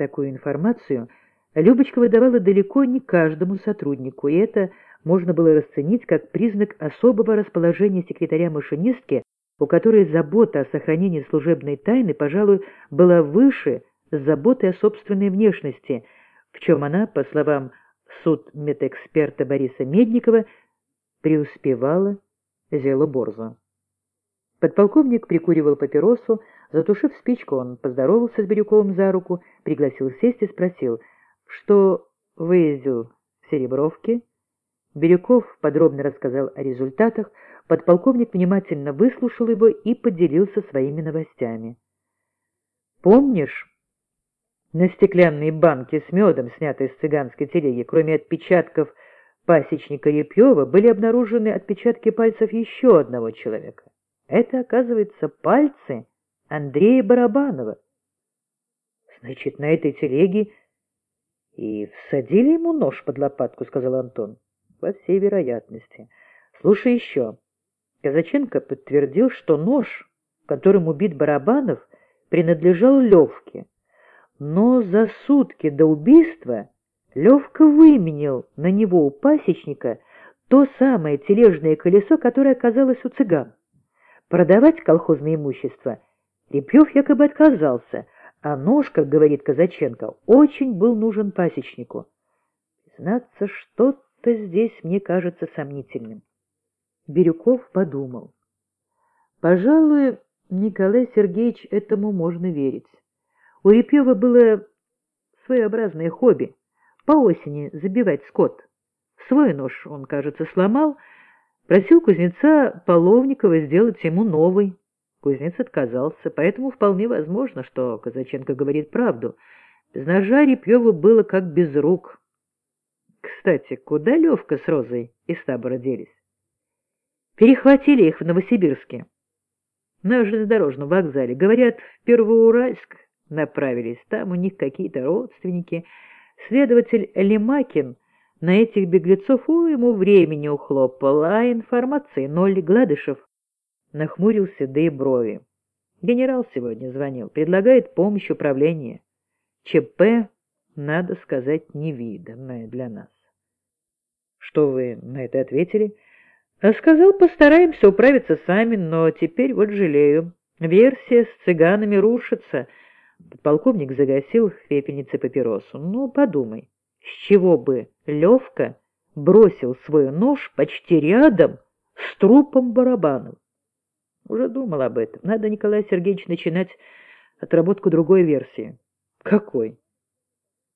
Такую информацию Любочка выдавала далеко не каждому сотруднику, и это можно было расценить как признак особого расположения секретаря-машинистки, у которой забота о сохранении служебной тайны, пожалуй, была выше заботы о собственной внешности, в чем она, по словам суд медэксперта Бориса Медникова, преуспевала зело борзо. Подполковник прикуривал папиросу, затушив спичку, он поздоровался с Бирюковым за руку, пригласил сесть и спросил, что выездил в Серебровке. Бирюков подробно рассказал о результатах, подполковник внимательно выслушал его и поделился своими новостями. «Помнишь, на стеклянной банке с медом, снятой с цыганской телеги, кроме отпечатков пасечника Репьева, были обнаружены отпечатки пальцев еще одного человека. Это, оказывается, пальцы Андрея Барабанова. Значит, на этой телеге и всадили ему нож под лопатку, сказал Антон. Во всей вероятности. Слушай еще. Казаченко подтвердил, что нож, которым убит Барабанов, принадлежал Левке. Но за сутки до убийства Левка выменил на него у пасечника то самое тележное колесо, которое оказалось у цыган. Продавать колхозное имущество Репьев якобы отказался, а нож, как говорит Казаченко, очень был нужен пасечнику. Признаться, что-то здесь мне кажется сомнительным. Бирюков подумал. Пожалуй, Николай Сергеевич, этому можно верить. У Репьева было своеобразное хобби — по осени забивать скот. Свой нож он, кажется, сломал, просил кузнеца Половникова сделать ему новый. Кузнец отказался, поэтому вполне возможно, что Казаченко говорит правду. Без ножа Репьеву было как без рук. Кстати, куда Левка с Розой из табора делись? Перехватили их в Новосибирске. На железнодорожном вокзале. Говорят, в Первоуральск направились. Там у них какие-то родственники. Следователь Лемакин на этих беглецов у ему времени ухлопал, а информации ноль. Гладышев нахмурился да и брови. Генерал сегодня звонил, предлагает помощь управления. ЧП, надо сказать, невиданное для нас. Что вы на это ответили? Сказал, постараемся управиться сами, но теперь вот жалею. Версия с цыганами рушится — Полковник загасил в пепельнице папиросу. «Ну, подумай, с чего бы Левка бросил свой нож почти рядом с трупом Барабанов?» Уже думал об этом. Надо, Николай Сергеевич, начинать отработку другой версии. Какой?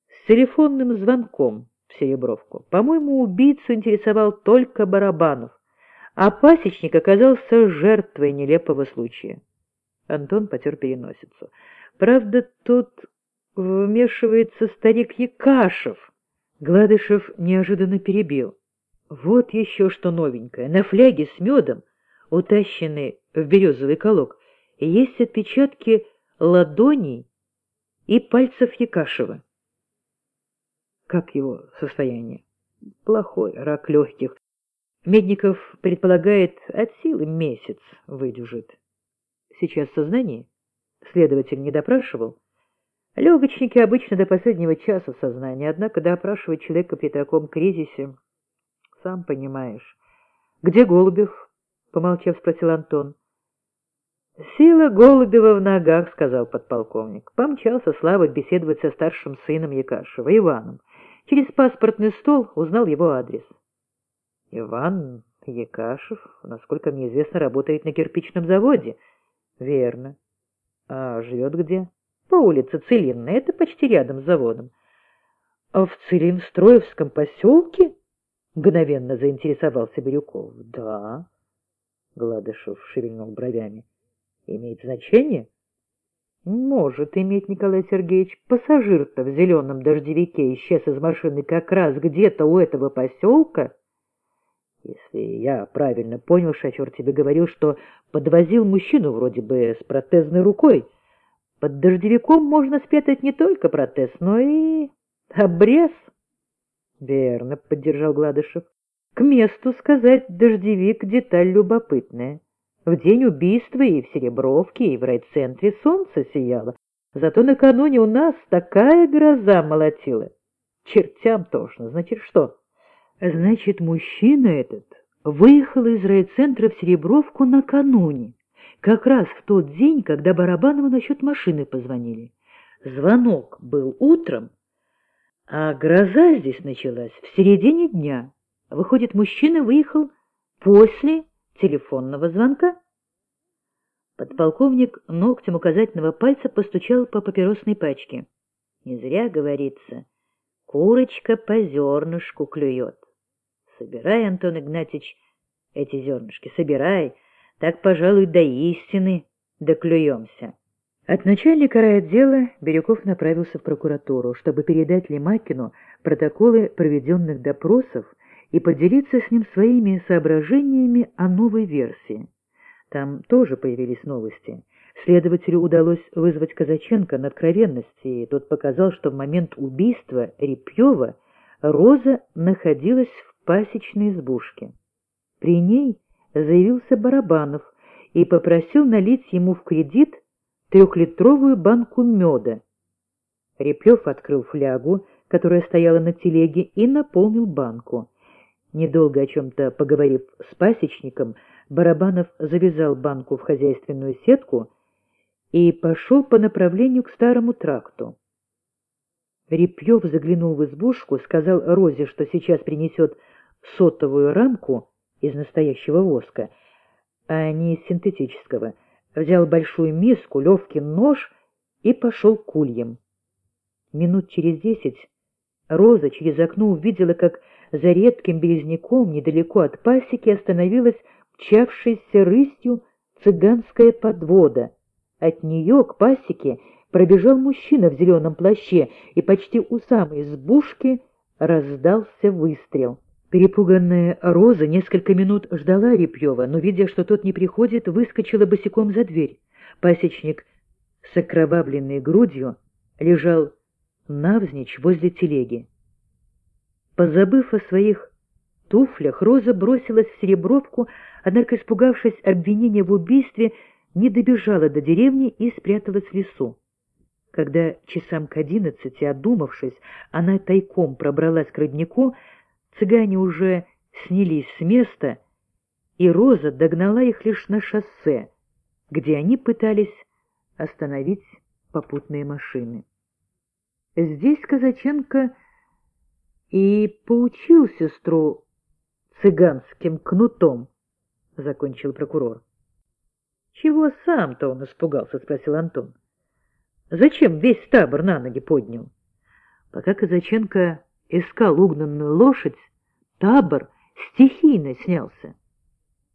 С телефонным звонком в Серебровку. По-моему, убийцу интересовал только Барабанов, а пасечник оказался жертвой нелепого случая. Антон потер переносицу. Правда, тут вмешивается старик Якашев. Гладышев неожиданно перебил. Вот еще что новенькое. На фляге с медом, утащенной в березовый колок, есть отпечатки ладоней и пальцев Якашева. Как его состояние? Плохой, рак легких. Медников предполагает, от силы месяц выдержит. Сейчас сознание? Следователь не допрашивал? Легочники обычно до последнего часа в сознании, однако допрашивать человека при таком кризисе, сам понимаешь. Где Голубев? Помолчав, спросил Антон. «Сила Голубева в ногах», — сказал подполковник. Помчался Слава беседовать со старшим сыном Якашева, Иваном. Через паспортный стол узнал его адрес. «Иван Якашев, насколько мне известно, работает на кирпичном заводе». «Верно. А живет где? По улице Целинной, это почти рядом с заводом. А в Целинстроевском поселке? Мгновенно заинтересовался Бирюков. Да. Гладышев шевельнул бровями. Имеет значение? Может иметь, Николай Сергеевич. Пассажир-то в зеленом дождевике исчез из машины как раз где-то у этого поселка. Если я правильно понял, шофер тебе говорил, что подвозил мужчину вроде бы с протезной рукой. Под дождевиком можно спрятать не только протез, но и обрез. Верно, поддержал Гладышев. К месту сказать, дождевик — деталь любопытная. В день убийства и в Серебровке, и в райцентре солнце сияло. Зато накануне у нас такая гроза молотила. Чертям тошно. Значит, что? Значит, мужчина этот выехал из райцентра в Серебровку накануне, как раз в тот день, когда Барабанову насчет машины позвонили. Звонок был утром, а гроза здесь началась в середине дня. Выходит, мужчина выехал после телефонного звонка. Подполковник ногтем указательного пальца постучал по папиросной пачке. Не зря говорится, курочка по зернышку клюет. Собирай, Антон Игнатьевич, эти зернышки, собирай, так, пожалуй, до истины доклюемся. От начальника райотдела Бирюков направился в прокуратуру, чтобы передать Лемакину протоколы проведенных допросов и поделиться с ним своими соображениями о новой версии. Там тоже появились новости. Следователю удалось вызвать Казаченко на откровенность, и тот показал, что в момент убийства Репьева Роза находилась в пасечной избушке. При ней заявился Барабанов и попросил налить ему в кредит трехлитровую банку меда. Репьев открыл флягу, которая стояла на телеге, и наполнил банку. Недолго о чем-то поговорив с пасечником, Барабанов завязал банку в хозяйственную сетку и пошел по направлению к старому тракту. Репьев заглянул в избушку, сказал Розе, что сейчас принесет сотовую рамку из настоящего воска, а не из синтетического, взял большую миску, Левкин нож и пошел к ульям. Минут через десять Роза через окно увидела, как за редким березняком недалеко от пасеки остановилась мчавшаяся рысью цыганская подвода. От нее к пасеке пробежал мужчина в зеленом плаще, и почти у самой избушки раздался выстрел. Перепуганная Роза несколько минут ждала Репьева, но, видя, что тот не приходит, выскочила босиком за дверь. Пасечник с окровавленной грудью лежал навзничь возле телеги. Позабыв о своих туфлях, Роза бросилась в Серебровку, однако, испугавшись обвинения в убийстве, не добежала до деревни и спряталась в лесу. Когда часам к одиннадцати, одумавшись, она тайком пробралась к роднику, цыгане уже снялись с места, и Роза догнала их лишь на шоссе, где они пытались остановить попутные машины. Здесь Казаченко и поучил сестру цыганским кнутом, — закончил прокурор. — Чего сам-то он испугался? — спросил Антон. — Зачем весь табор на ноги поднял? Пока Казаченко искал угнанную лошадь, табор стихийно снялся.